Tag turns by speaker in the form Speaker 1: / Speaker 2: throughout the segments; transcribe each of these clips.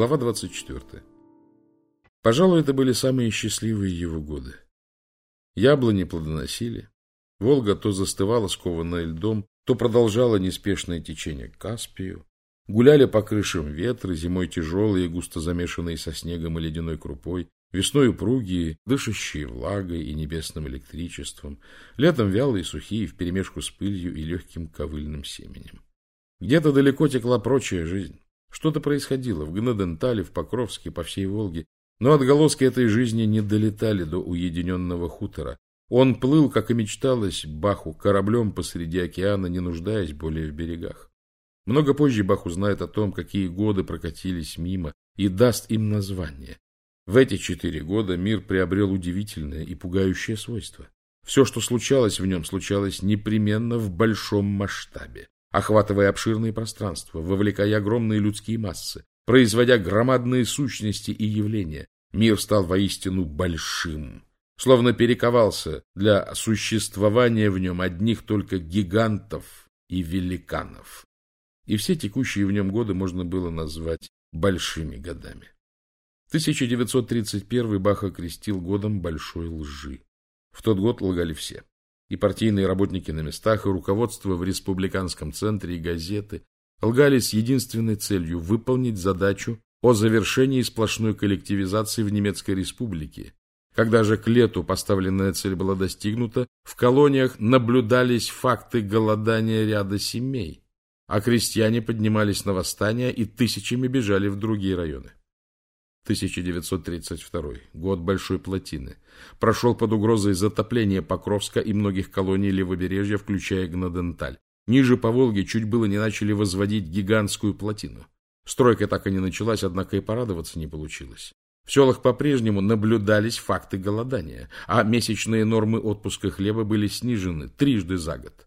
Speaker 1: Глава 24. Пожалуй, это были самые счастливые его годы. Яблони плодоносили, Волга то застывала, скованная льдом, то продолжала неспешное течение к Каспию. Гуляли по крышам ветры, зимой тяжелые, густо замешанные со снегом и ледяной крупой, весной упругие, дышащие влагой и небесным электричеством, летом вялые, сухие, вперемешку с пылью и легким ковыльным семенем. Где-то далеко текла прочая жизнь. Что-то происходило в Гнадентале, в Покровске, по всей Волге, но отголоски этой жизни не долетали до уединенного хутора. Он плыл, как и мечталось, Баху кораблем посреди океана, не нуждаясь более в берегах. Много позже Бах узнает о том, какие годы прокатились мимо, и даст им название. В эти четыре года мир приобрел удивительное и пугающее свойство. Все, что случалось в нем, случалось непременно в большом масштабе охватывая обширные пространства, вовлекая огромные людские массы, производя громадные сущности и явления, мир стал воистину большим, словно перековался для существования в нем одних только гигантов и великанов. И все текущие в нем годы можно было назвать большими годами. 1931 Бах окрестил годом большой лжи. В тот год лгали все и партийные работники на местах, и руководство в республиканском центре, и газеты лгали с единственной целью выполнить задачу о завершении сплошной коллективизации в Немецкой республике. Когда же к лету поставленная цель была достигнута, в колониях наблюдались факты голодания ряда семей, а крестьяне поднимались на восстания и тысячами бежали в другие районы. 1932, год Большой плотины, прошел под угрозой затопления Покровска и многих колоний левобережья, включая Гнаденталь. Ниже по Волге чуть было не начали возводить гигантскую плотину. Стройка так и не началась, однако и порадоваться не получилось. В селах по-прежнему наблюдались факты голодания, а месячные нормы отпуска хлеба были снижены трижды за год.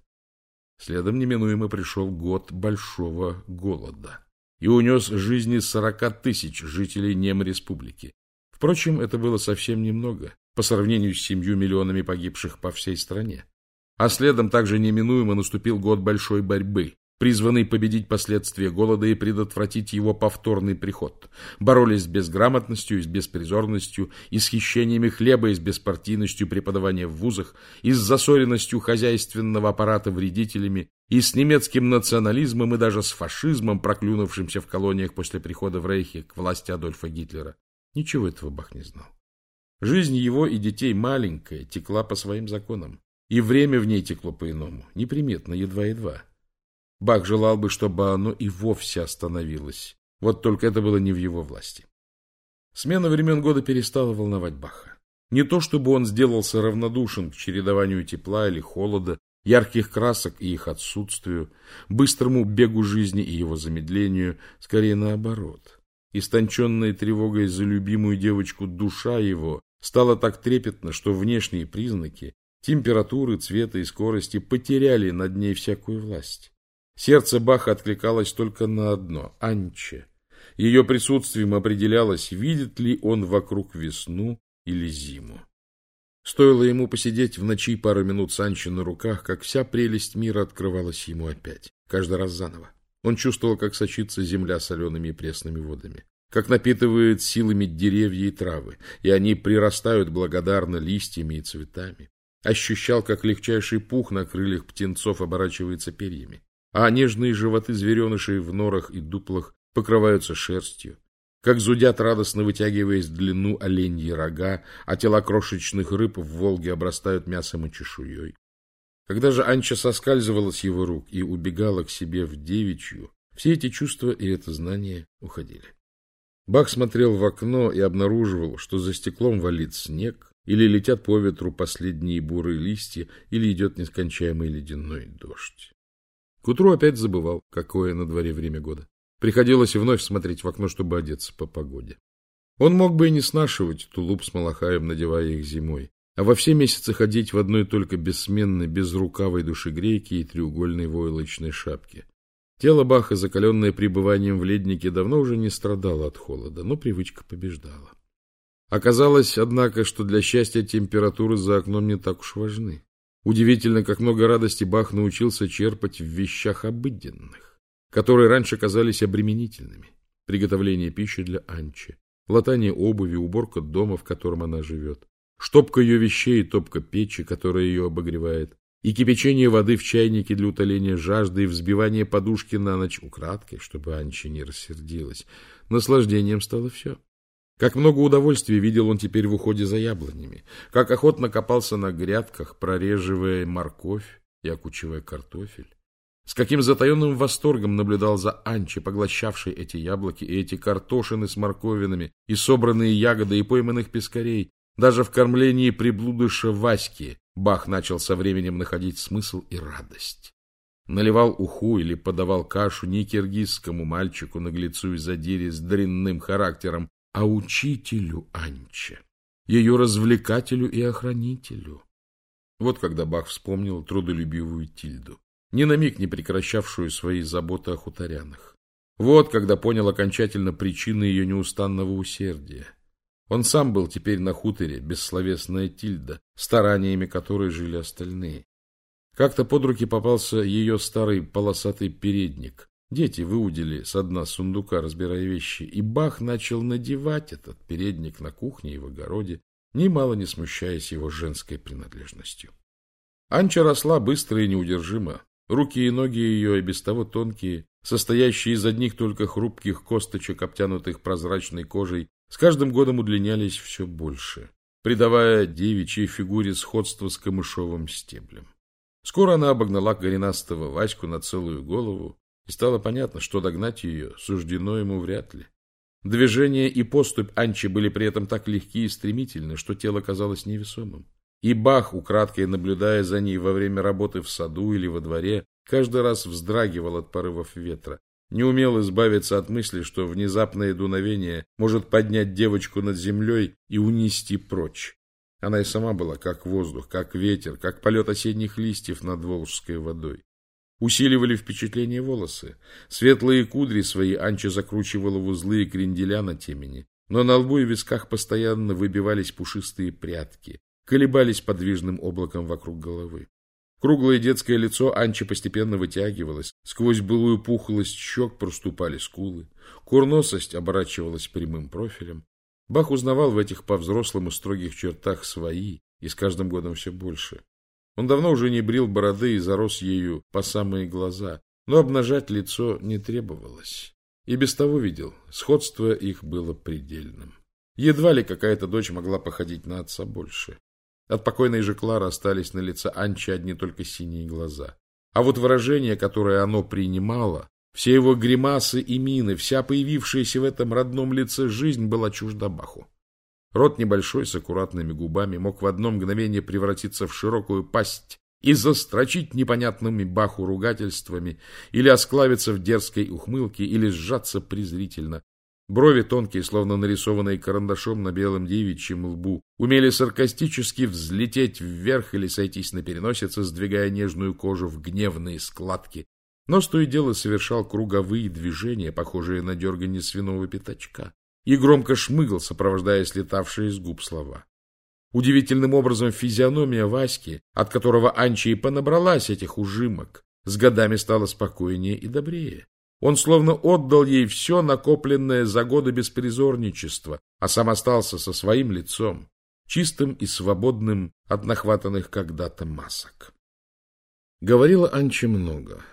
Speaker 1: Следом неминуемо пришел год большого голода и унес жизни 40 тысяч жителей Немреспублики. Впрочем, это было совсем немного по сравнению с семью миллионами погибших по всей стране. А следом также неминуемо наступил год большой борьбы, призванный победить последствия голода и предотвратить его повторный приход. Боролись с безграмотностью и с беспризорностью, и с хищениями хлеба и с беспартийностью преподавания в вузах, и с засоренностью хозяйственного аппарата вредителями, и с немецким национализмом, и даже с фашизмом, проклюнувшимся в колониях после прихода в Рейхе к власти Адольфа Гитлера. Ничего этого Бах не знал. Жизнь его и детей маленькая, текла по своим законам. И время в ней текло по-иному, неприметно, едва-едва. Бах желал бы, чтобы оно и вовсе остановилось. Вот только это было не в его власти. Смена времен года перестала волновать Баха. Не то, чтобы он сделался равнодушен к чередованию тепла или холода, ярких красок и их отсутствию, быстрому бегу жизни и его замедлению, скорее наоборот. Истонченная тревогой за любимую девочку душа его стала так трепетна, что внешние признаки, температуры, цвета и скорости потеряли над ней всякую власть. Сердце Баха откликалось только на одно – Анче. Ее присутствием определялось, видит ли он вокруг весну или зиму. Стоило ему посидеть в ночи пару минут с Анчей на руках, как вся прелесть мира открывалась ему опять, каждый раз заново. Он чувствовал, как сочится земля солеными и пресными водами, как напитывает силами деревья и травы, и они прирастают благодарно листьями и цветами. Ощущал, как легчайший пух на крыльях птенцов оборачивается перьями а нежные животы зверенышей в норах и дуплах покрываются шерстью, как зудят, радостно вытягиваясь в длину оленьи рога, а тела крошечных рыб в Волге обрастают мясом и чешуей. Когда же Анча соскальзывала с его рук и убегала к себе в девичью, все эти чувства и это знание уходили. Бах смотрел в окно и обнаруживал, что за стеклом валит снег, или летят по ветру последние бурые листья, или идет нескончаемый ледяной дождь. К утру опять забывал, какое на дворе время года. Приходилось вновь смотреть в окно, чтобы одеться по погоде. Он мог бы и не снашивать тулуп с малахаем, надевая их зимой, а во все месяцы ходить в одной только бессменной, безрукавой душегрейке и треугольной войлочной шапке. Тело Баха, закаленное пребыванием в леднике, давно уже не страдало от холода, но привычка побеждала. Оказалось, однако, что для счастья температуры за окном не так уж важны. Удивительно, как много радости Бах научился черпать в вещах обыденных, которые раньше казались обременительными. приготовление пищи для Анчи, латание обуви, уборка дома, в котором она живет, штопка ее вещей и топка печи, которая ее обогревает, и кипячение воды в чайнике для утоления жажды и взбивание подушки на ночь украдкой, чтобы Анча не рассердилась. Наслаждением стало все. Как много удовольствия видел он теперь в уходе за яблонями, как охотно копался на грядках, прореживая морковь и окучивая картофель. С каким затаенным восторгом наблюдал за Анчи, поглощавшей эти яблоки и эти картошины с морковинами, и собранные ягоды, и пойманных пескарей. Даже в кормлении приблудыша Васьки Бах начал со временем находить смысл и радость. Наливал уху или подавал кашу не киргизскому мальчику, наглецу и задире с дрянным характером, а учителю Анче, ее развлекателю и охранителю. Вот когда Бах вспомнил трудолюбивую Тильду, ни на миг не прекращавшую свои заботы о хуторянах. Вот когда понял окончательно причины ее неустанного усердия. Он сам был теперь на хуторе, бессловесная Тильда, стараниями которой жили остальные. Как-то под руки попался ее старый полосатый передник. Дети выудили с дна сундука, разбирая вещи, и Бах начал надевать этот передник на кухне и в огороде, немало не смущаясь его женской принадлежностью. Анча росла быстро и неудержимо. Руки и ноги ее, и без того тонкие, состоящие из одних только хрупких косточек, обтянутых прозрачной кожей, с каждым годом удлинялись все больше, придавая девичьей фигуре сходство с камышовым стеблем. Скоро она обогнала коренастого Ваську на целую голову, и стало понятно, что догнать ее суждено ему вряд ли. Движение и поступь Анчи были при этом так легки и стремительны, что тело казалось невесомым. И Бах, украдкой наблюдая за ней во время работы в саду или во дворе, каждый раз вздрагивал от порывов ветра, не умел избавиться от мысли, что внезапное дуновение может поднять девочку над землей и унести прочь. Она и сама была как воздух, как ветер, как полет осенних листьев над Волжской водой. Усиливали впечатление волосы. Светлые кудри свои Анча закручивала в узлы и кренделя на темени, но на лбу и висках постоянно выбивались пушистые прятки, колебались подвижным облаком вокруг головы. Круглое детское лицо Анчи постепенно вытягивалось, сквозь былую пухлость щек проступали скулы, курносость оборачивалась прямым профилем. Бах узнавал в этих по-взрослому строгих чертах свои, и с каждым годом все больше. Он давно уже не брил бороды и зарос ею по самые глаза, но обнажать лицо не требовалось. И без того видел, сходство их было предельным. Едва ли какая-то дочь могла походить на отца больше. От покойной же Клары остались на лице Анчи одни только синие глаза. А вот выражение, которое оно принимало, все его гримасы и мины, вся появившаяся в этом родном лице жизнь была чужда Баху. Рот небольшой, с аккуратными губами, мог в одно мгновение превратиться в широкую пасть и застрочить непонятными Баху ругательствами, или осклавиться в дерзкой ухмылке, или сжаться презрительно, Брови тонкие, словно нарисованные карандашом на белом девичьем лбу, умели саркастически взлететь вверх или сойтись на переносице, сдвигая нежную кожу в гневные складки. Но то и дело совершал круговые движения, похожие на дергание свиного пятачка, и громко шмыгал, сопровождая слетавшие из губ слова. Удивительным образом физиономия Васьки, от которого Анча и понабралась этих ужимок, с годами стала спокойнее и добрее. Он словно отдал ей все накопленное за годы беспризорничества, а сам остался со своим лицом, чистым и свободным от нахватанных когда-то масок. Говорила Анча много.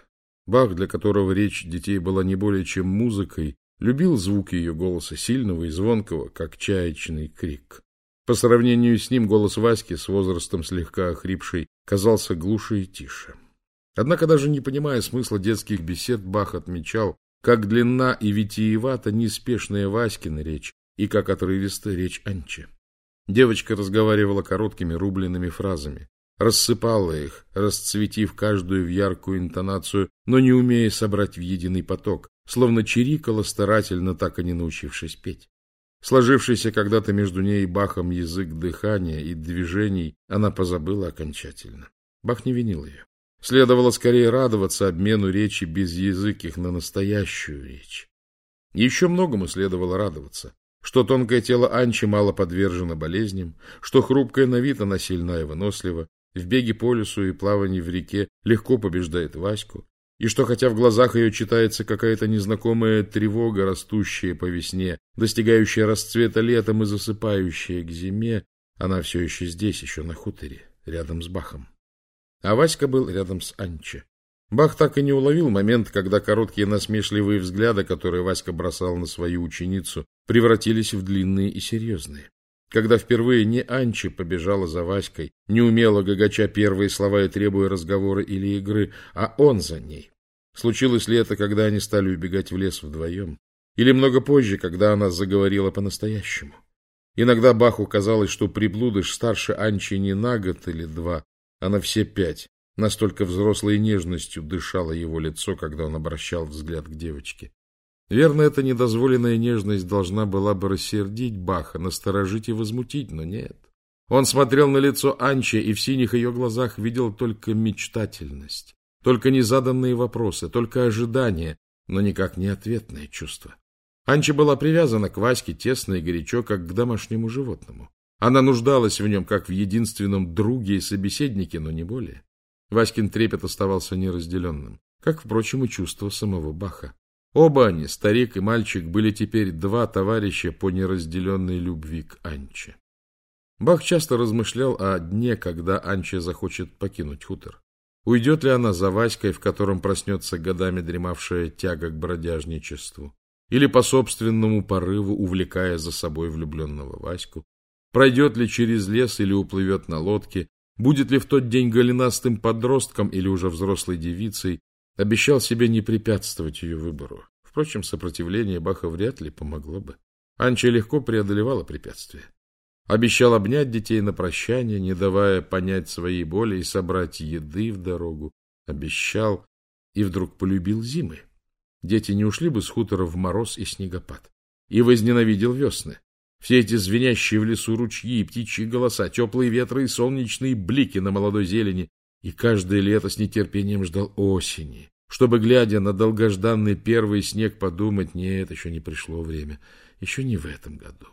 Speaker 1: Бах, для которого речь детей была не более чем музыкой, любил звук ее голоса, сильного и звонкого, как чаячный крик. По сравнению с ним голос Васьки, с возрастом слегка охрипший, казался глуше и тише. Однако, даже не понимая смысла детских бесед, Бах отмечал, как длинна и витиевата неспешная Васькина речь и как отрывиста речь Анчи. Девочка разговаривала короткими рубленными фразами, рассыпала их, расцветив каждую в яркую интонацию, но не умея собрать в единый поток, словно чирикала старательно, так и не научившись петь. Сложившийся когда-то между ней и Бахом язык дыхания и движений она позабыла окончательно. Бах не винил ее. Следовало скорее радоваться обмену речи без языких на настоящую речь. Еще многому следовало радоваться, что тонкое тело Анчи мало подвержено болезням, что хрупкая на вид она сильна и вынослива, в беге по лесу и плавании в реке легко побеждает Ваську, и что хотя в глазах ее читается какая-то незнакомая тревога, растущая по весне, достигающая расцвета летом и засыпающая к зиме, она все еще здесь, еще на хуторе, рядом с Бахом. А Васька был рядом с Анче. Бах так и не уловил момент, когда короткие насмешливые взгляды, которые Васька бросал на свою ученицу, превратились в длинные и серьезные. Когда впервые не Анчи побежала за Васькой, не умела гагача первые слова и требуя разговора или игры, а он за ней. Случилось ли это, когда они стали убегать в лес вдвоем? Или много позже, когда она заговорила по-настоящему? Иногда Баху казалось, что приблудыш старше Анчи не на год или два, а на все пять. Настолько взрослой нежностью дышало его лицо, когда он обращал взгляд к девочке. Верно, эта недозволенная нежность должна была бы рассердить Баха, насторожить и возмутить, но нет. Он смотрел на лицо Анчи и в синих ее глазах видел только мечтательность, только незаданные вопросы, только ожидания, но никак не ответное чувство. Анча была привязана к Ваське тесно и горячо, как к домашнему животному. Она нуждалась в нем, как в единственном друге и собеседнике, но не более. Васькин трепет оставался неразделенным, как, впрочем, и чувство самого Баха. Оба они, старик и мальчик, были теперь два товарища по неразделенной любви к Анче. Бах часто размышлял о дне, когда Анча захочет покинуть хутор. Уйдет ли она за Васькой, в котором проснется годами дремавшая тяга к бродяжничеству? Или по собственному порыву, увлекая за собой влюбленного Ваську? Пройдет ли через лес или уплывет на лодке? Будет ли в тот день голенастым подростком или уже взрослой девицей? Обещал себе не препятствовать ее выбору. Впрочем, сопротивление Баха вряд ли помогло бы. Анча легко преодолевала препятствия. Обещал обнять детей на прощание, не давая понять своей боли и собрать еды в дорогу. Обещал и вдруг полюбил зимы. Дети не ушли бы с хутора в мороз и снегопад. И возненавидел весны. Все эти звенящие в лесу ручьи, птичьи голоса, теплые ветры и солнечные блики на молодой зелени, и каждое лето с нетерпением ждал осени, чтобы, глядя на долгожданный первый снег, подумать, нет, еще не пришло время, еще не в этом году.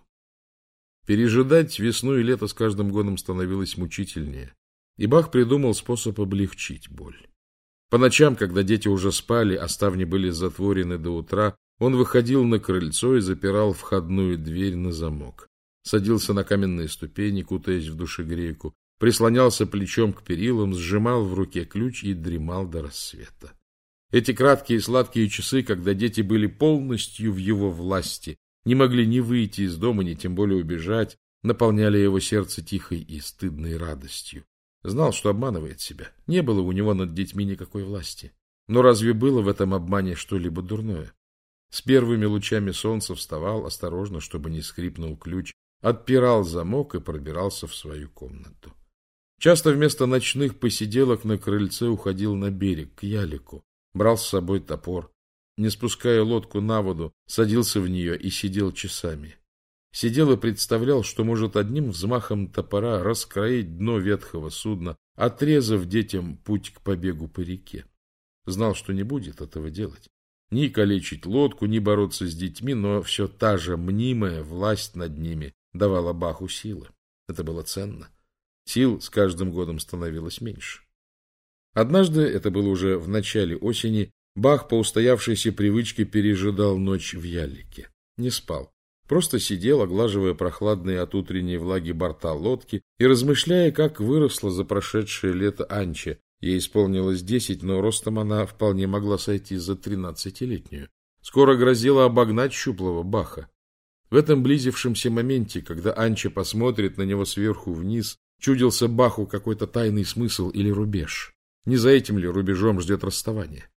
Speaker 1: Пережидать весну и лето с каждым годом становилось мучительнее, и Бах придумал способ облегчить боль. По ночам, когда дети уже спали, а ставни были затворены до утра, он выходил на крыльцо и запирал входную дверь на замок. Садился на каменные ступени, кутаясь в душегрейку, прислонялся плечом к перилам, сжимал в руке ключ и дремал до рассвета. Эти краткие сладкие часы, когда дети были полностью в его власти, не могли ни выйти из дома, ни тем более убежать, наполняли его сердце тихой и стыдной радостью. Знал, что обманывает себя. Не было у него над детьми никакой власти. Но разве было в этом обмане что-либо дурное? С первыми лучами солнца вставал осторожно, чтобы не скрипнул ключ, отпирал замок и пробирался в свою комнату. Часто вместо ночных посиделок на крыльце уходил на берег, к ялику, брал с собой топор, не спуская лодку на воду, садился в нее и сидел часами. Сидел и представлял, что может одним взмахом топора раскроить дно ветхого судна, отрезав детям путь к побегу по реке. Знал, что не будет этого делать. Ни калечить лодку, ни бороться с детьми, но все та же мнимая власть над ними давала Баху силы. Это было ценно. Сил с каждым годом становилось меньше. Однажды, это было уже в начале осени, Бах по устоявшейся привычке пережидал ночь в ялике. Не спал. Просто сидел, оглаживая прохладные от утренней влаги борта лодки и размышляя, как выросла за прошедшее лето Анча. Ей исполнилось десять, но ростом она вполне могла сойти за тринадцатилетнюю. Скоро грозила обогнать щуплого Баха. В этом близившемся моменте, когда Анча посмотрит на него сверху вниз, Чудился Баху какой-то тайный смысл или рубеж. Не за этим ли рубежом ждет расставание?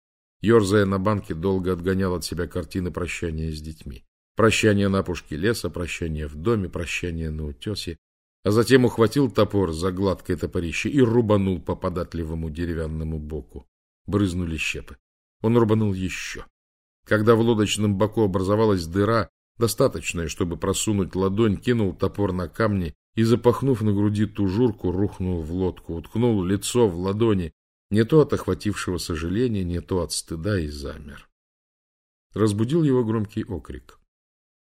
Speaker 1: Ёрзая на банке, долго отгонял от себя картины прощания с детьми. Прощание на пушке леса, прощание в доме, прощание на утесе. А затем ухватил топор за гладкое топорище и рубанул по податливому деревянному боку. Брызнули щепы. Он рубанул еще. Когда в лодочном боку образовалась дыра, достаточная, чтобы просунуть ладонь, кинул топор на камни и, запахнув на груди тужурку, рухнул в лодку, уткнул лицо в ладони, не то от охватившего сожаления, не то от стыда и замер. Разбудил его громкий окрик.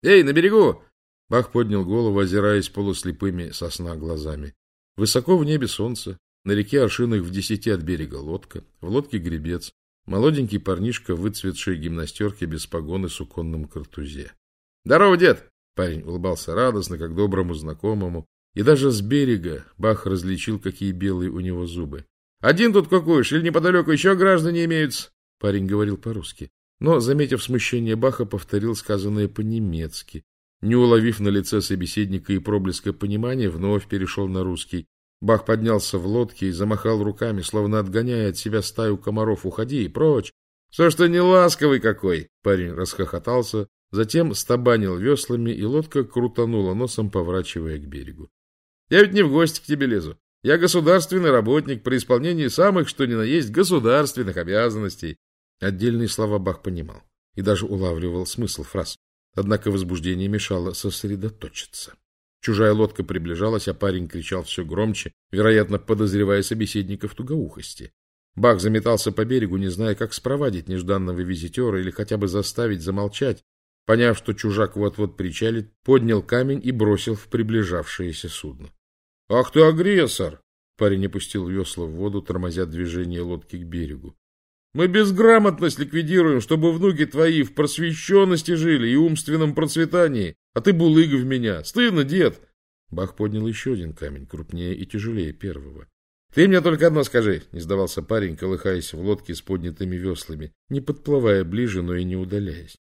Speaker 1: «Эй, на берегу!» Бах поднял голову, озираясь полуслепыми сосна глазами. Высоко в небе солнце, на реке аршинах в десяти от берега лодка, в лодке гребец. Молоденький парнишка в выцветшей гимнастерке без погоны с уконным картузе. — Здорово, дед! Парень улыбался радостно, как доброму знакомому. И даже с берега Бах различил, какие белые у него зубы. — Один тут кукуешь, или неподалеку еще граждане имеются? Парень говорил по-русски. Но, заметив смущение Баха, повторил сказанное по-немецки. Не уловив на лице собеседника и проблеска понимания, вновь перешел на русский. Бах поднялся в лодке и замахал руками, словно отгоняя от себя стаю комаров. «Уходи, прочь!» «Что ж ты не ласковый какой!» Парень расхохотался, затем стабанил веслами, и лодка крутанула носом, поворачивая к берегу. «Я ведь не в гости к тебе лезу. Я государственный работник при исполнении самых, что ни на есть, государственных обязанностей». Отдельные слова Бах понимал и даже улавливал смысл фраз. Однако возбуждение мешало сосредоточиться. Чужая лодка приближалась, а парень кричал все громче, вероятно, подозревая собеседника в тугоухости. Бах заметался по берегу, не зная, как спровадить нежданного визитера или хотя бы заставить замолчать. Поняв, что чужак вот-вот причалит, поднял камень и бросил в приближавшееся судно. — Ах ты агрессор! Парень опустил весла в воду, тормозя движение лодки к берегу. Мы безграмотность ликвидируем, чтобы внуки твои в просвещенности жили и умственном процветании. А ты булыга в меня. Стыдно, дед. Бах поднял еще один камень, крупнее и тяжелее первого. Ты мне только одно скажи, не сдавался парень, колыхаясь в лодке с поднятыми веслами, не подплывая ближе, но и не удаляясь.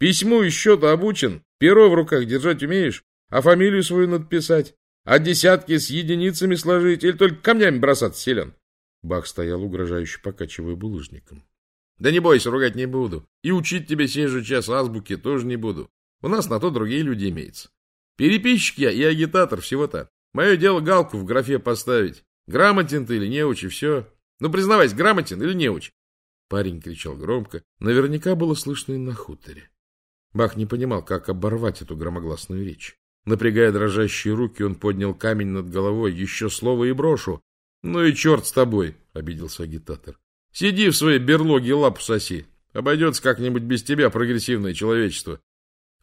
Speaker 1: Письму и счету обучен, перо в руках держать умеешь, а фамилию свою надписать, а десятки с единицами сложить или только камнями бросаться силен. Бах стоял угрожающе, покачивая булыжником. — Да не бойся, ругать не буду. И учить тебе сей же час азбуки тоже не буду. У нас на то другие люди имеются. Переписчик я и агитатор всего-то. Мое дело галку в графе поставить. Грамотен ты или неуч, и все. Ну, признавайся, грамотен или неуч? Парень кричал громко. Наверняка было слышно и на хуторе. Бах не понимал, как оборвать эту громогласную речь. Напрягая дрожащие руки, он поднял камень над головой. Еще слово и брошу. — Ну и черт с тобой, — обиделся агитатор. — Сиди в своей берлоге лапу соси. Обойдется как-нибудь без тебя прогрессивное человечество.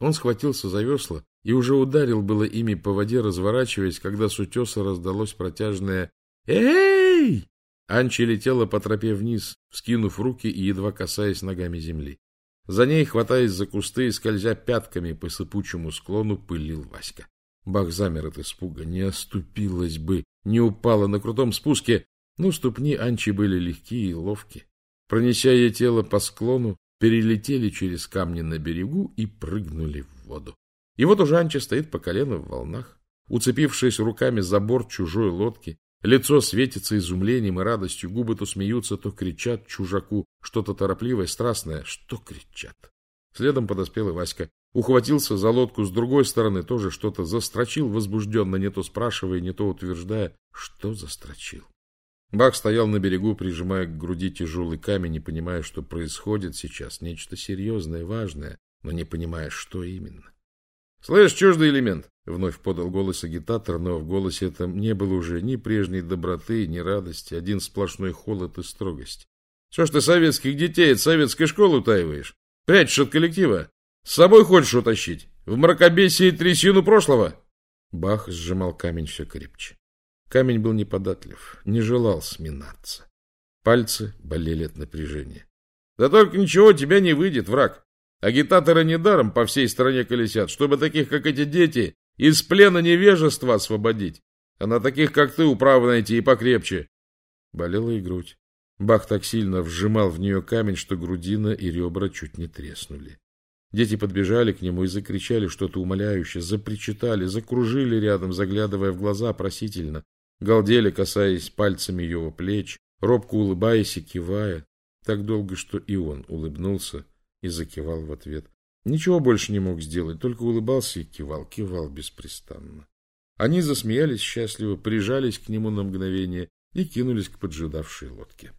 Speaker 1: Он схватился за весла и уже ударил было ими по воде, разворачиваясь, когда с утеса раздалось протяжное «Эй!». Анчи летела по тропе вниз, вскинув руки и едва касаясь ногами земли. За ней, хватаясь за кусты и скользя пятками по сыпучему склону, пылил Васька. Бах замер от испуга. Не оступилась бы, не упала на крутом спуске, но ступни Анчи были легкие и ловкие. Пронеся ей тело по склону, перелетели через камни на берегу и прыгнули в воду. И вот уже Анча стоит по колено в волнах, уцепившись руками за борт чужой лодки, лицо светится изумлением и радостью, губы то смеются, то кричат чужаку что-то торопливое, страстное. Что кричат? Следом подоспел и Васька. Ухватился за лодку с другой стороны, тоже что-то застрочил возбужденно, не то спрашивая, не то утверждая, что застрочил. Бах стоял на берегу, прижимая к груди тяжелый камень, не понимая, что происходит сейчас, нечто серьезное, важное, но не понимая, что именно. — Слышь, чуждый элемент! — вновь подал голос агитатор, но в голосе этом не было уже ни прежней доброты, ни радости, один сплошной холод и строгость. — Что ж ты советских детей от советской школы утаиваешь? Прячешь от коллектива? С собой хочешь утащить? В мракобесие трясину прошлого? Бах сжимал камень все крепче. Камень был неподатлив, не желал сминаться. Пальцы болели от напряжения. Да только ничего тебя не выйдет, враг. Агитаторы недаром по всей стране колесят, чтобы таких, как эти дети, из плена невежества освободить. А на таких, как ты, управу найти и покрепче. Болела и грудь. Бах так сильно вжимал в нее камень, что грудина и ребра чуть не треснули. Дети подбежали к нему и закричали что-то умоляющее, запричитали, закружили рядом, заглядывая в глаза просительно галдели, касаясь пальцами его плеч, робко улыбаясь и кивая, так долго, что и он улыбнулся и закивал в ответ. Ничего больше не мог сделать, только улыбался и кивал, кивал беспрестанно. Они засмеялись счастливо, прижались к нему на мгновение и кинулись к поджидавшей лодке.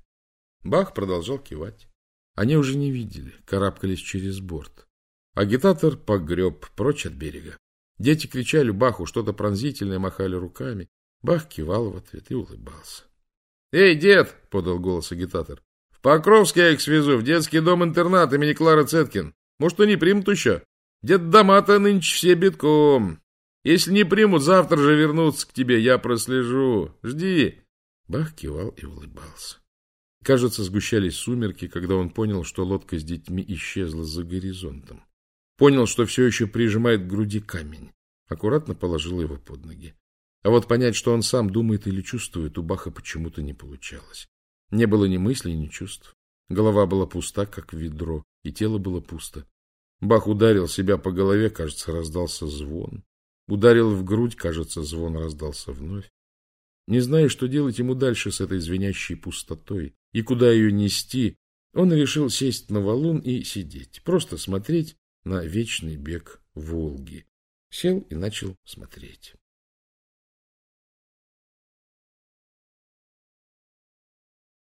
Speaker 1: Бах продолжал кивать. Они уже не видели, карабкались через борт. Агитатор погреб прочь от берега. Дети кричали Баху что-то пронзительное, махали руками. Бах кивал в ответ и улыбался. — Эй, дед! — подал голос агитатор. — В Покровск я их свезу, в детский дом-интернат имени Клары Цеткин. Может, они примут еще? Дед дома-то нынче все битком. Если не примут, завтра же вернутся к тебе, я прослежу. Жди. Бах кивал и улыбался. Кажется, сгущались сумерки, когда он понял, что лодка с детьми исчезла за горизонтом. Понял, что все еще прижимает к груди камень. Аккуратно положил его под ноги. А вот понять, что он сам думает или чувствует, у Баха почему-то не получалось. Не было ни мыслей, ни чувств. Голова была пуста, как ведро, и тело было пусто. Бах ударил себя по голове, кажется, раздался звон. Ударил в грудь, кажется, звон раздался вновь. Не зная, что делать ему дальше с этой звенящей пустотой и куда ее нести, он решил сесть на валун и сидеть, просто смотреть на вечный бег Волги. Сел и начал смотреть.